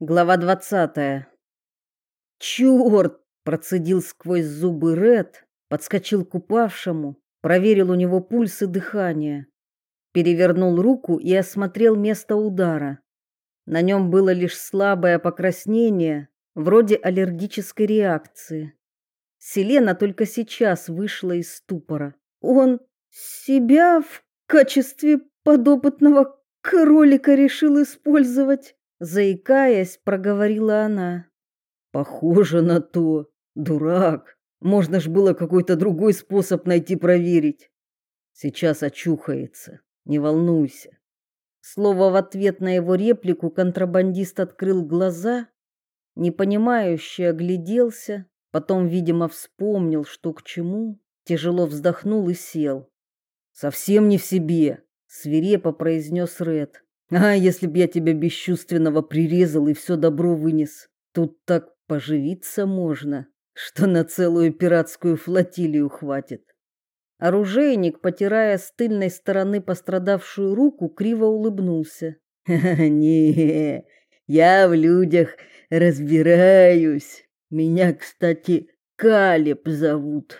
Глава двадцатая. Черт! процедил сквозь зубы Ред, подскочил к упавшему, проверил у него пульс и дыхание. Перевернул руку и осмотрел место удара. На нем было лишь слабое покраснение, вроде аллергической реакции. Селена только сейчас вышла из ступора. Он себя в качестве подопытного кролика решил использовать заикаясь, проговорила она. Похоже на то, дурак. Можно ж было какой-то другой способ найти проверить. Сейчас очухается. Не волнуйся. Слово в ответ на его реплику контрабандист открыл глаза, непонимающе огляделся, потом, видимо, вспомнил, что к чему, тяжело вздохнул и сел. Совсем не в себе, свирепо произнес Ред. А если б я тебя бесчувственного прирезал и все добро вынес? Тут так поживиться можно, что на целую пиратскую флотилию хватит. Оружейник, потирая с тыльной стороны пострадавшую руку, криво улыбнулся. Не, я в людях разбираюсь. Меня, кстати, Калеб зовут.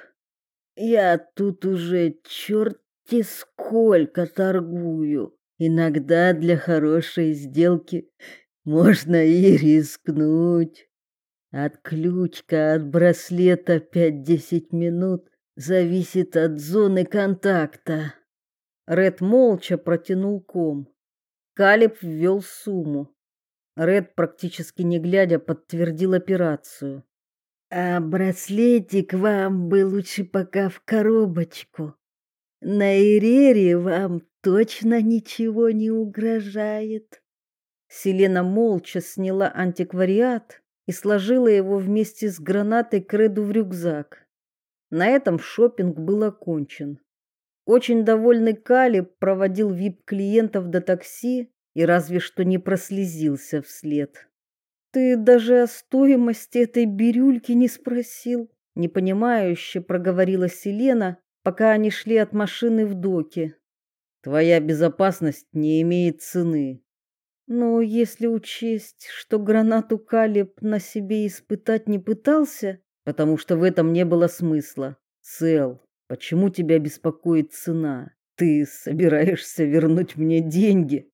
Я тут уже черти сколько торгую. Иногда для хорошей сделки можно и рискнуть. Отключка от браслета 5-10 минут зависит от зоны контакта. Ред молча протянул ком. Калиб ввел сумму. Ред практически не глядя подтвердил операцию. А браслетик вам бы лучше пока в коробочку. На Ирере вам точно ничего не угрожает. Селена молча сняла антиквариат и сложила его вместе с гранатой Креду в рюкзак. На этом шопинг был окончен. Очень довольный Кали проводил вип-клиентов до такси и разве что не прослезился вслед. Ты даже о стоимости этой бирюльки не спросил, непонимающе проговорила Селена, пока они шли от машины в доки. Твоя безопасность не имеет цены. Но если учесть, что гранату Калиб на себе испытать не пытался, потому что в этом не было смысла. Сэл, почему тебя беспокоит цена? Ты собираешься вернуть мне деньги?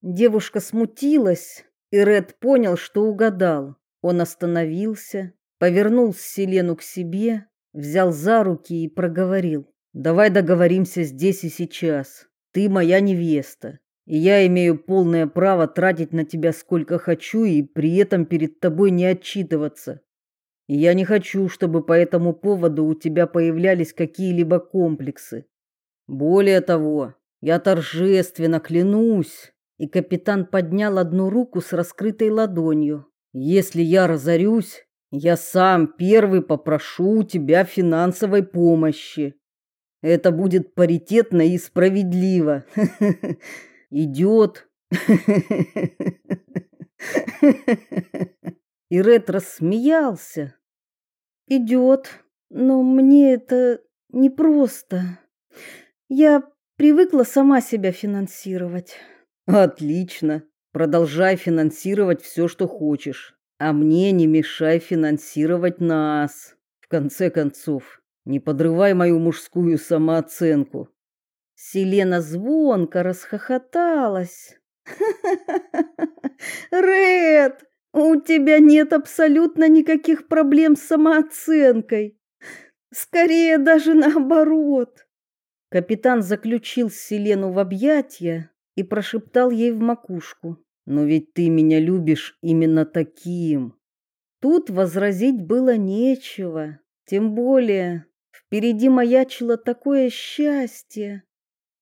Девушка смутилась, и Ред понял, что угадал. Он остановился, повернул Селену к себе, взял за руки и проговорил: "Давай договоримся здесь и сейчас. Ты моя невеста, и я имею полное право тратить на тебя сколько хочу и при этом перед тобой не отчитываться. И я не хочу, чтобы по этому поводу у тебя появлялись какие-либо комплексы. Более того, я торжественно клянусь, и капитан поднял одну руку с раскрытой ладонью. Если я разорюсь, я сам первый попрошу у тебя финансовой помощи. Это будет паритетно и справедливо. Идет. И Ред рассмеялся. Идет, но мне это непросто. Я привыкла сама себя финансировать. Отлично. Продолжай финансировать все, что хочешь. А мне не мешай финансировать нас. В конце концов, не подрывай мою мужскую самооценку. Селена звонко расхохоталась. Ред, у тебя нет абсолютно никаких проблем с самооценкой. Скорее даже наоборот. Капитан заключил Селену в объятия и прошептал ей в макушку: "Но ведь ты меня любишь именно таким". Тут возразить было нечего, тем более Впереди маячило такое счастье.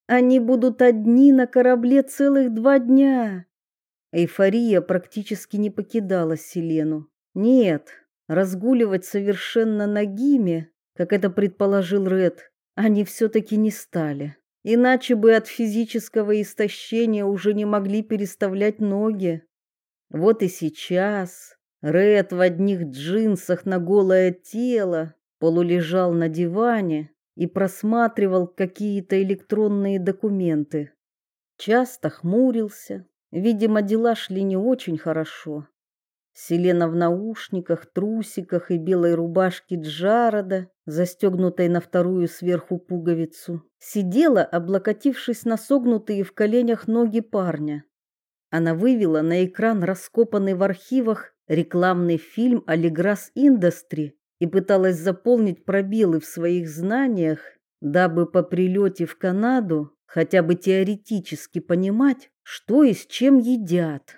Они будут одни на корабле целых два дня. Эйфория практически не покидала Селену. Нет, разгуливать совершенно нагими, как это предположил Ред, они все-таки не стали. Иначе бы от физического истощения уже не могли переставлять ноги. Вот и сейчас Ред в одних джинсах на голое тело полулежал на диване и просматривал какие-то электронные документы. Часто хмурился, видимо, дела шли не очень хорошо. Селена в наушниках, трусиках и белой рубашке Джарода, застегнутой на вторую сверху пуговицу, сидела, облокотившись на согнутые в коленях ноги парня. Она вывела на экран раскопанный в архивах рекламный фильм Алиграс Индастри и пыталась заполнить пробелы в своих знаниях, дабы по прилете в Канаду хотя бы теоретически понимать, что и с чем едят.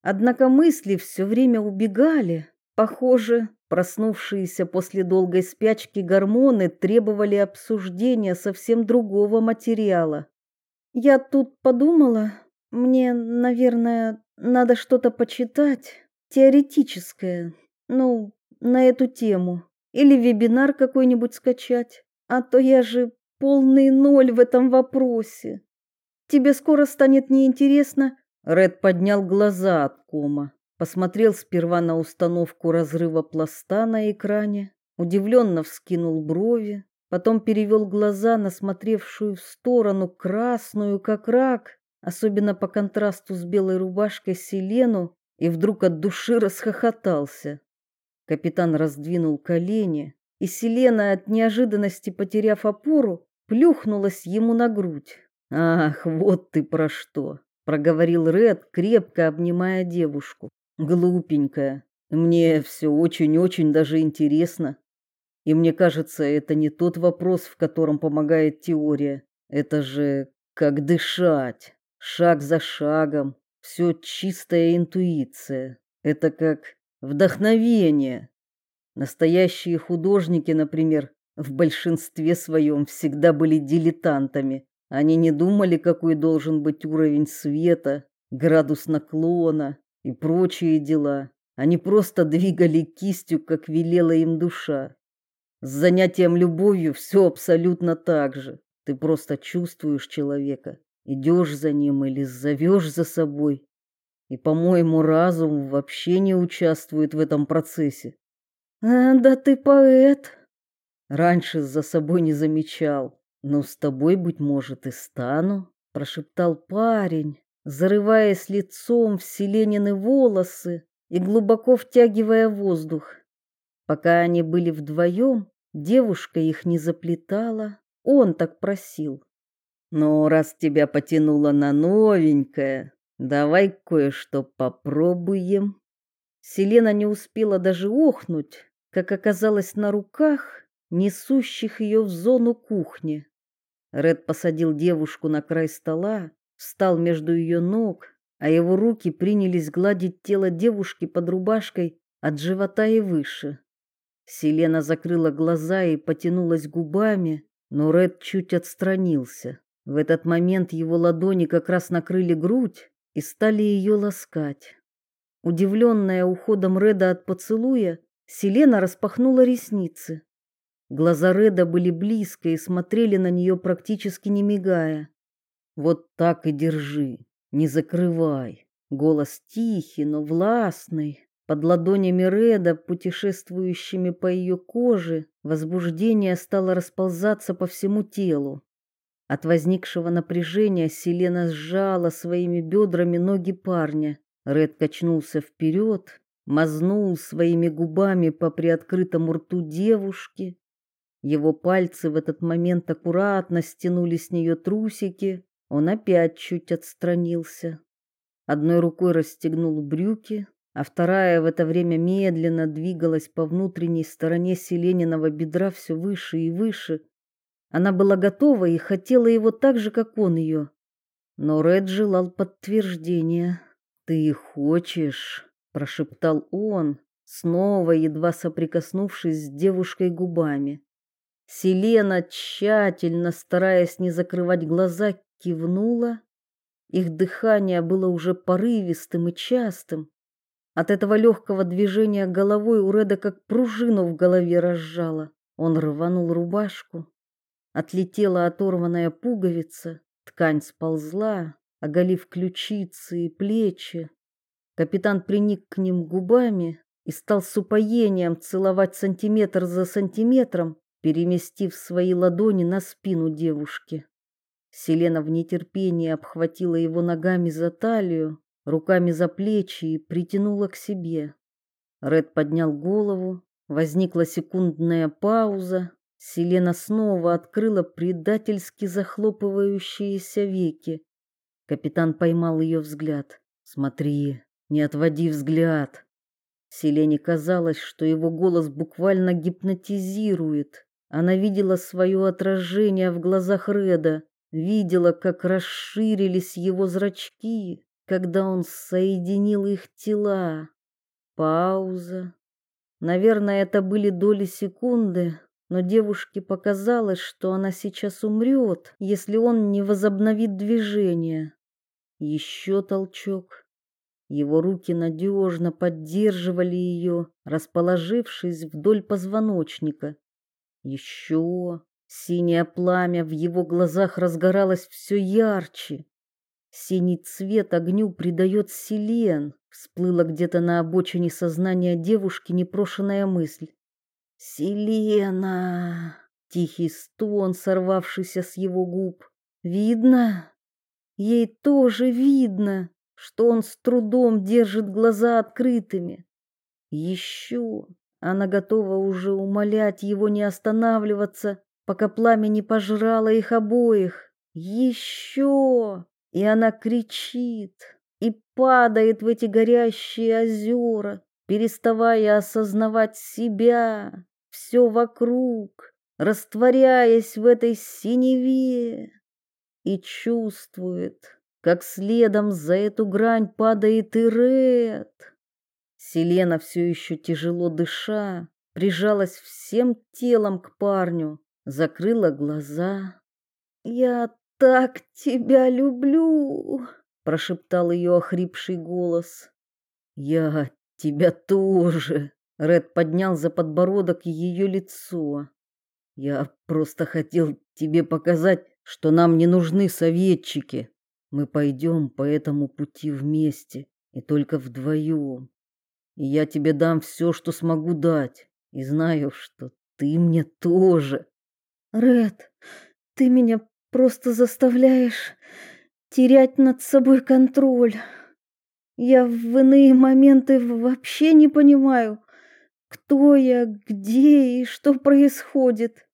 Однако мысли все время убегали. Похоже, проснувшиеся после долгой спячки гормоны требовали обсуждения совсем другого материала. Я тут подумала, мне, наверное, надо что-то почитать теоретическое, ну, на эту тему, или вебинар какой-нибудь скачать, а то я же полный ноль в этом вопросе. Тебе скоро станет неинтересно, Ред поднял глаза от кома, посмотрел сперва на установку разрыва пласта на экране, удивленно вскинул брови, потом перевел глаза на смотревшую в сторону красную, как рак, особенно по контрасту с белой рубашкой Селену, и вдруг от души расхохотался. Капитан раздвинул колени, и Селена, от неожиданности потеряв опору, плюхнулась ему на грудь. «Ах, вот ты про что!» проговорил Ред, крепко обнимая девушку. Глупенькая. Мне все очень-очень даже интересно. И мне кажется, это не тот вопрос, в котором помогает теория. Это же как дышать, шаг за шагом, все чистая интуиция. Это как вдохновение. Настоящие художники, например, в большинстве своем всегда были дилетантами. Они не думали, какой должен быть уровень света, градус наклона и прочие дела. Они просто двигали кистью, как велела им душа. С занятием любовью все абсолютно так же. Ты просто чувствуешь человека, идешь за ним или зовешь за собой. И, по-моему, разум вообще не участвует в этом процессе. А, да ты поэт. Раньше за собой не замечал. «Ну, с тобой, быть может, и стану», — прошептал парень, зарываясь лицом в селенины волосы и глубоко втягивая воздух. Пока они были вдвоем, девушка их не заплетала, он так просил. «Но раз тебя потянуло на новенькое, давай кое-что попробуем». Селена не успела даже охнуть, как оказалось на руках, несущих ее в зону кухни. Ред посадил девушку на край стола, встал между ее ног, а его руки принялись гладить тело девушки под рубашкой от живота и выше. Селена закрыла глаза и потянулась губами, но Ред чуть отстранился. В этот момент его ладони как раз накрыли грудь и стали ее ласкать. Удивленная уходом Реда от поцелуя, Селена распахнула ресницы. Глаза Реда были близко и смотрели на нее практически не мигая. Вот так и держи, не закрывай. Голос тихий, но властный. Под ладонями Реда, путешествующими по ее коже, возбуждение стало расползаться по всему телу. От возникшего напряжения Селена сжала своими бедрами ноги парня. Ред качнулся вперед, мазнул своими губами по приоткрытому рту девушки, его пальцы в этот момент аккуратно стянули с нее трусики. Он опять чуть отстранился. Одной рукой расстегнул брюки, а вторая в это время медленно двигалась по внутренней стороне Селениного бедра все выше и выше. Она была готова и хотела его так же, как он ее. Но Ред желал подтверждения. «Ты хочешь?» – прошептал он, снова едва соприкоснувшись с девушкой губами. Селена, тщательно стараясь не закрывать глаза, кивнула. Их дыхание было уже порывистым и частым. От этого легкого движения головой у Реда как пружину в голове разжало. Он рванул рубашку. Отлетела оторванная пуговица, ткань сползла, оголив ключицы и плечи. Капитан приник к ним губами и стал с упоением целовать сантиметр за сантиметром, переместив свои ладони на спину девушки. Селена в нетерпении обхватила его ногами за талию, руками за плечи и притянула к себе. Ред поднял голову, возникла секундная пауза. Селена снова открыла предательски захлопывающиеся веки. Капитан поймал ее взгляд. Смотри, не отводи взгляд. Селене казалось, что его голос буквально гипнотизирует. Она видела свое отражение в глазах Реда, видела, как расширились его зрачки, когда он соединил их тела. Пауза. Наверное, это были доли секунды, но девушке показалось, что она сейчас умрет, если он не возобновит движение. Еще толчок. Его руки надежно поддерживали ее, расположившись вдоль позвоночника. Еще синее пламя в его глазах разгоралось все ярче. Синий цвет огню придает селен. Всплыла где-то на обочине сознания девушки непрошенная мысль. Селена! Тихий стон, сорвавшийся с его губ. Видно? Ей тоже видно что он с трудом держит глаза открытыми. Еще она готова уже умолять его не останавливаться, пока пламя не пожрало их обоих. Еще! И она кричит и падает в эти горящие озера, переставая осознавать себя, все вокруг, растворяясь в этой синеве, и чувствует, как следом за эту грань падает и Ред. Селена все еще тяжело дыша, прижалась всем телом к парню, закрыла глаза. «Я так тебя люблю!» — прошептал ее охрипший голос. «Я тебя тоже!» — Ред поднял за подбородок ее лицо. «Я просто хотел тебе показать, что нам не нужны советчики. Мы пойдем по этому пути вместе и только вдвоем. И я тебе дам все, что смогу дать, и знаю, что ты мне тоже. Ред, ты меня просто заставляешь терять над собой контроль. Я в иные моменты вообще не понимаю, кто я, где и что происходит.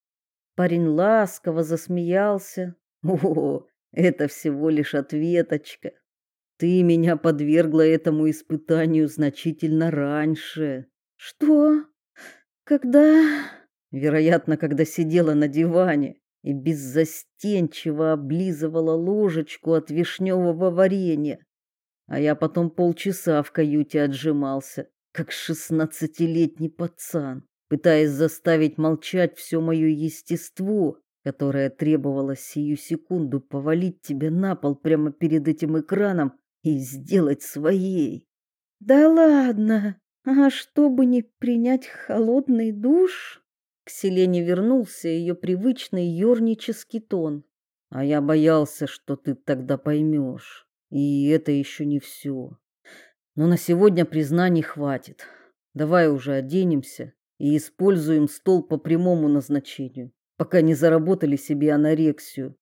Парень ласково засмеялся. О, это всего лишь ответочка. Ты меня подвергла этому испытанию значительно раньше. Что? Когда? Вероятно, когда сидела на диване и беззастенчиво облизывала ложечку от вишневого варенья. А я потом полчаса в каюте отжимался, как шестнадцатилетний пацан, пытаясь заставить молчать все мое естество которая требовала сию секунду повалить тебя на пол прямо перед этим экраном и сделать своей. Да ладно. А чтобы не принять холодный душ? К Селене вернулся ее привычный юрнический тон. А я боялся, что ты тогда поймешь. И это еще не все. Но на сегодня признаний хватит. Давай уже оденемся и используем стол по прямому назначению пока не заработали себе анорексию.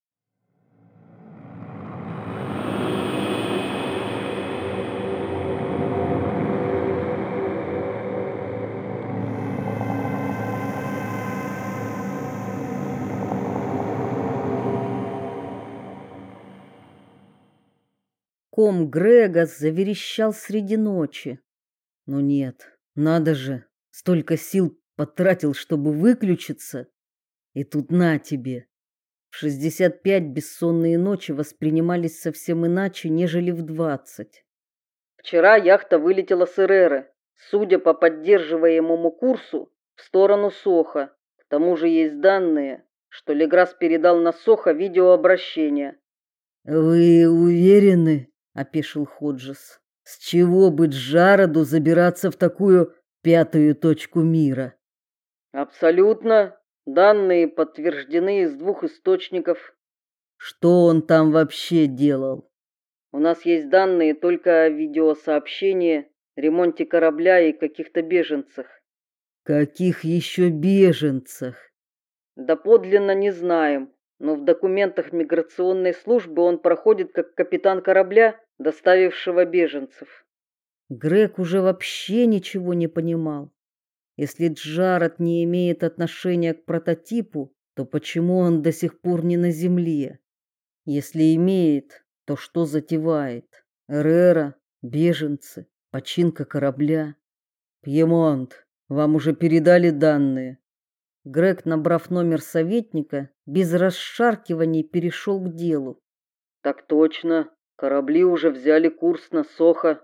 Ком Грега заверещал среди ночи. Ну нет, надо же, столько сил потратил, чтобы выключиться. И тут на тебе. В 65 бессонные ночи воспринимались совсем иначе, нежели в 20. Вчера яхта вылетела с Эреры, судя по поддерживаемому курсу, в сторону Соха. К тому же есть данные, что Леграс передал на Соха видеообращение. Вы уверены? Опешил Ходжес. С чего бы Джароду забираться в такую пятую точку мира? Абсолютно, Данные подтверждены из двух источников. Что он там вообще делал? У нас есть данные только о видеосообщении, ремонте корабля и каких-то беженцах. Каких еще беженцах? Да подлинно не знаем, но в документах миграционной службы он проходит как капитан корабля, доставившего беженцев. Грег уже вообще ничего не понимал. Если Джаред не имеет отношения к прототипу, то почему он до сих пор не на земле? Если имеет, то что затевает? Эрера, беженцы, починка корабля. Пьемонт, вам уже передали данные. Грег, набрав номер советника, без расшаркиваний перешел к делу. Так точно, корабли уже взяли курс на Сохо.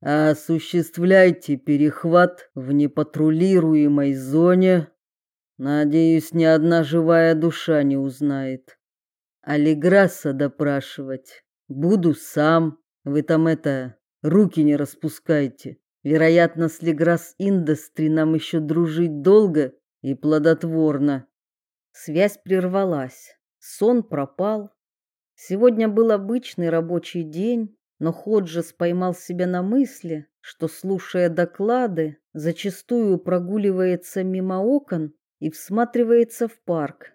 Осуществляйте перехват в непатрулируемой зоне. Надеюсь, ни одна живая душа не узнает. Алиграса допрашивать буду сам. Вы там это, руки не распускайте. Вероятно, с Леграс Индустри нам еще дружить долго и плодотворно. Связь прервалась. Сон пропал. Сегодня был обычный рабочий день, но Ходжес поймал себя на мысли, что, слушая доклады, зачастую прогуливается мимо окон и всматривается в парк.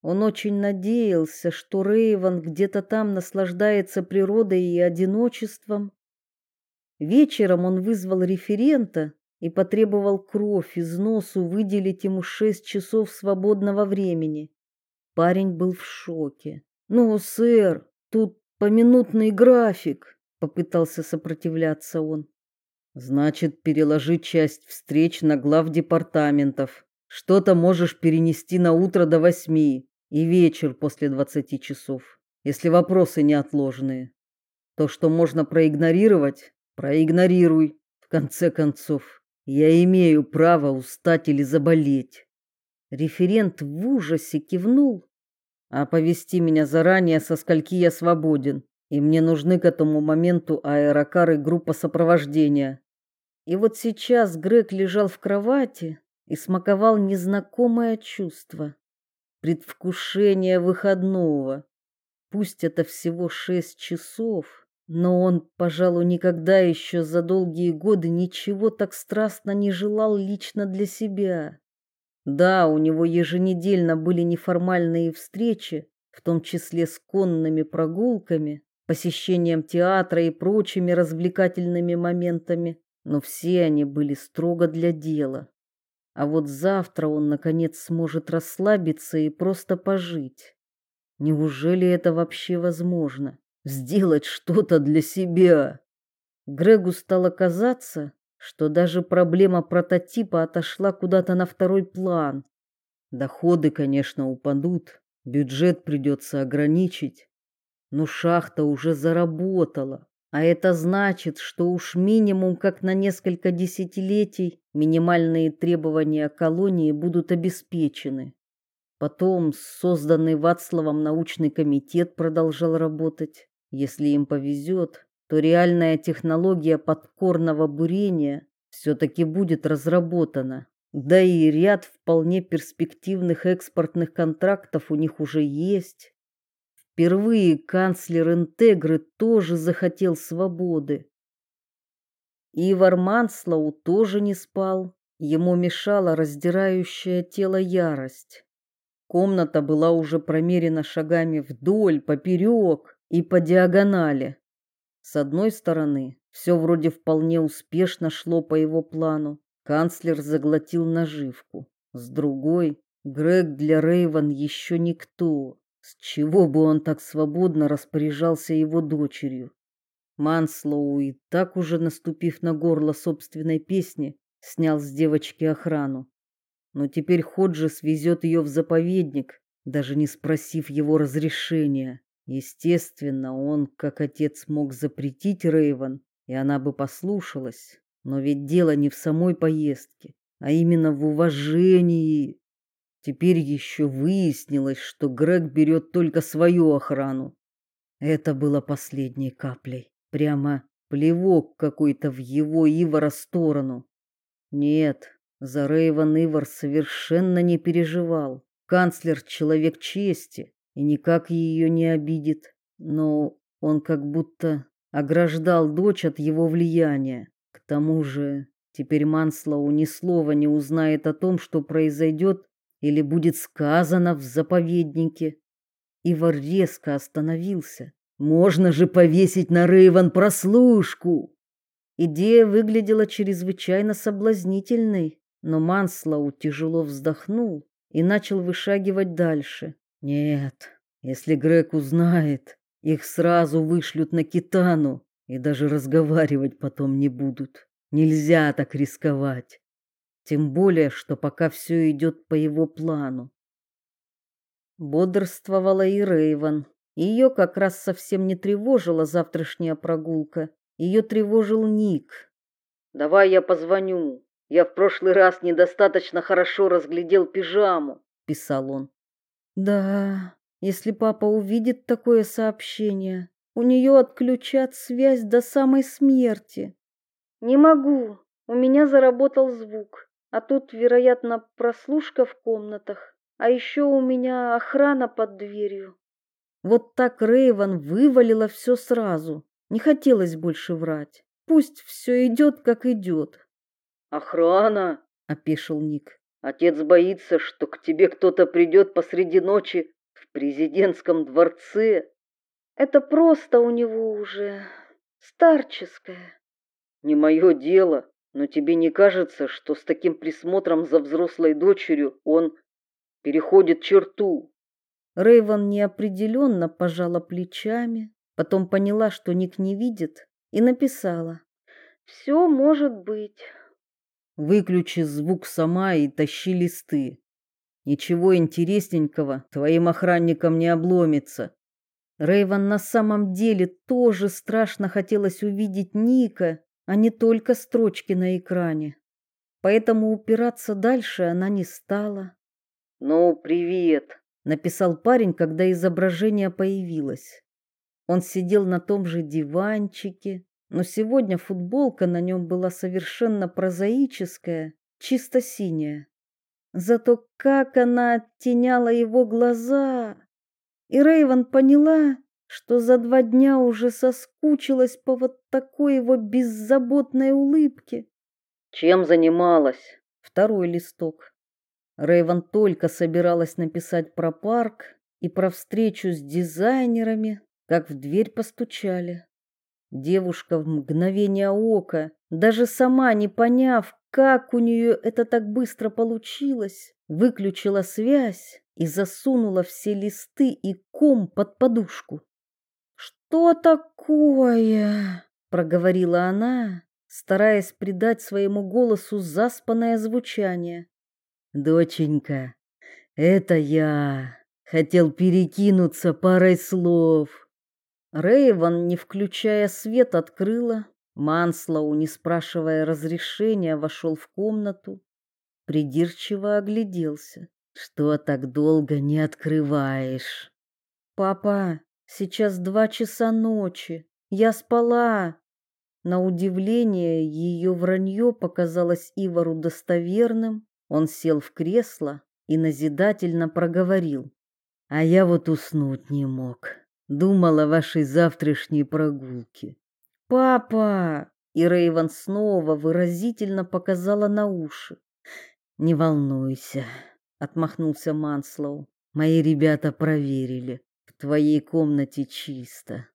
Он очень надеялся, что Рейвен где-то там наслаждается природой и одиночеством. Вечером он вызвал референта и потребовал кровь из носу выделить ему шесть часов свободного времени. Парень был в шоке. "Ну, сэр, тут поминутный график", попытался сопротивляться он. "Значит, переложи часть встреч на глав департаментов. Что-то можешь перенести на утро до восьми и вечер после двадцати часов, если вопросы неотложные. То, что можно проигнорировать, проигнорируй. В конце концов, я имею право устать или заболеть. Референт в ужасе кивнул. Оповести меня заранее, со скольки я свободен, и мне нужны к этому моменту аэрокар и группа сопровождения. И вот сейчас Грег лежал в кровати и смаковал незнакомое чувство. Предвкушение выходного. Пусть это всего шесть часов, но он, пожалуй, никогда еще за долгие годы ничего так страстно не желал лично для себя. Да, у него еженедельно были неформальные встречи, в том числе с конными прогулками, посещением театра и прочими развлекательными моментами, но все они были строго для дела. А вот завтра он наконец сможет расслабиться и просто пожить. Неужели это вообще возможно? сделать что-то для себя. Грегу стало казаться, что даже проблема прототипа отошла куда-то на второй план. Доходы, конечно, упадут, бюджет придется ограничить, но шахта уже заработала, а это значит, что уж минимум как на несколько десятилетий минимальные требования колонии будут обеспечены. Потом созданный Вацлавом научный комитет продолжал работать. Если им повезет, то реальная технология подкорного бурения все-таки будет разработана. Да и ряд вполне перспективных экспортных контрактов у них уже есть. Впервые канцлер Интегры тоже захотел свободы. Ивар Манслоу тоже не спал. Ему мешала раздирающая тело ярость. Комната была уже промерена шагами вдоль, поперек и по диагонали. С одной стороны, все вроде вполне успешно шло по его плану. Канцлер заглотил наживку. С другой, Грег для Рейвен еще никто. С чего бы он так свободно распоряжался его дочерью? Манслоу и так уже наступив на горло собственной песни, снял с девочки охрану. Но теперь Ходжес везет ее в заповедник, даже не спросив его разрешения. Естественно, он, как отец, мог запретить Рейвен, и она бы послушалась. Но ведь дело не в самой поездке, а именно в уважении. Теперь еще выяснилось, что Грег берет только свою охрану. Это было последней каплей. Прямо плевок какой-то в его Ивара сторону. Нет, за Рейвен Ивар совершенно не переживал. Канцлер человек чести, и никак ее не обидит, но он как будто ограждал дочь от его влияния. К тому же, теперь Манслоу ни слова не узнает о том, что произойдет или будет сказано в заповеднике. Ивар резко остановился. Можно же повесить на Рейвен прослушку. Идея выглядела чрезвычайно соблазнительной, но Манслоу тяжело вздохнул и начал вышагивать дальше. Нет, если Грег узнает, их сразу вышлют на Китану и даже разговаривать потом не будут. Нельзя так рисковать. Тем более, что пока все идет по его плану. Бодрствовала и Рейвен. Ее как раз совсем не тревожила завтрашняя прогулка. Ее тревожил Ник. «Давай я позвоню. Я в прошлый раз недостаточно хорошо разглядел пижаму», — писал он. «Да, если папа увидит такое сообщение, у нее отключат связь до самой смерти». «Не могу. У меня заработал звук. А тут, вероятно, прослушка в комнатах. А еще у меня охрана под дверью. Вот так Рейвен вывалила все сразу. Не хотелось больше врать. Пусть все идет, как идет. Охрана, опешил Ник. Отец боится, что к тебе кто-то придет посреди ночи в президентском дворце. Это просто у него уже старческое. Не мое дело, но тебе не кажется, что с таким присмотром за взрослой дочерью он переходит черту? Рейвен неопределенно пожала плечами, потом поняла, что Ник не видит, и написала: «Все может быть. Выключи звук сама и тащи листы. Ничего интересненького твоим охранникам не обломится. Рейвен на самом деле тоже страшно хотелось увидеть Ника, а не только строчки на экране. Поэтому упираться дальше она не стала. «Ну, привет», написал парень, когда изображение появилось. Он сидел на том же диванчике, но сегодня футболка на нем была совершенно прозаическая, чисто синяя. Зато как она оттеняла его глаза. И Рейвен поняла, что за два дня уже соскучилась по вот такой его беззаботной улыбке. Чем занималась? Второй листок. Рейвен только собиралась написать про парк и про встречу с дизайнерами, как в дверь постучали. Девушка в мгновение ока, даже сама не поняв, как у нее это так быстро получилось, выключила связь и засунула все листы и ком под подушку. «Что такое?» — проговорила она, стараясь придать своему голосу заспанное звучание. Доченька, это я. Хотел перекинуться парой слов. Рейвен, не включая свет, открыла. Манслоу, не спрашивая разрешения, вошел в комнату. Придирчиво огляделся. Что так долго не открываешь? Папа, сейчас два часа ночи. Я спала. На удивление ее вранье показалось Ивару достоверным. Он сел в кресло и назидательно проговорил: "А я вот уснуть не мог. Думал о вашей завтрашней прогулке". "Папа!" И Рейвен снова выразительно показала на уши. "Не волнуйся", отмахнулся Манслоу. "Мои ребята проверили. В твоей комнате чисто.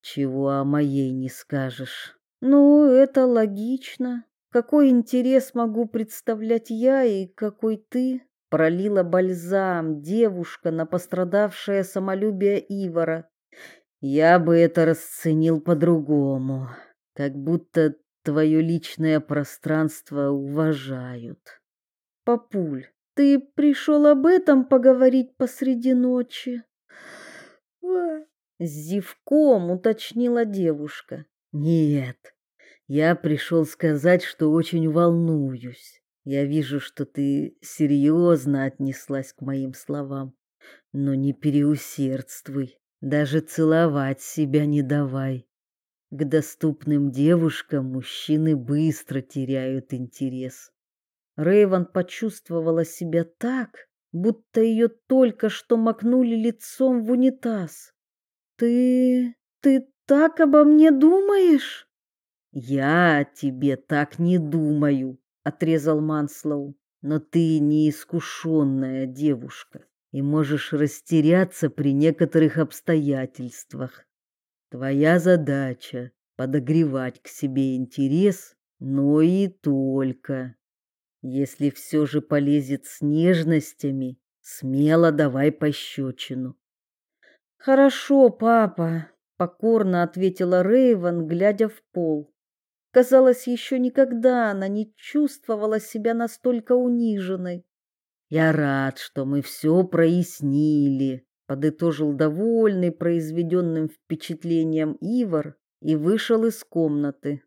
Чего о моей не скажешь?" "Ну, это логично. Какой интерес могу представлять я и какой ты? Пролила бальзам девушка на пострадавшее самолюбие Ивара. Я бы это расценил по-другому, как будто твое личное пространство уважают. Папуль, ты пришел об этом поговорить посреди ночи? С зевком уточнила девушка. Нет, я пришел сказать, что очень волнуюсь. Я вижу, что ты серьезно отнеслась к моим словам, но не переусердствуй, даже целовать себя не давай. К доступным девушкам мужчины быстро теряют интерес. Рейвен почувствовала себя так, будто ее только что макнули лицом в унитаз. Ты ты так обо мне думаешь? Я о тебе так не думаю, отрезал Манслоу. Но ты неискушенная девушка и можешь растеряться при некоторых обстоятельствах. Твоя задача подогревать к себе интерес, но и только. Если все же полезет с нежностями, смело давай пощечину. Хорошо, папа, покорно ответила Рейвен, глядя в пол. Казалось, еще никогда она не чувствовала себя настолько униженной. Я рад, что мы все прояснили, подытожил довольный произведенным впечатлением Ивар и вышел из комнаты.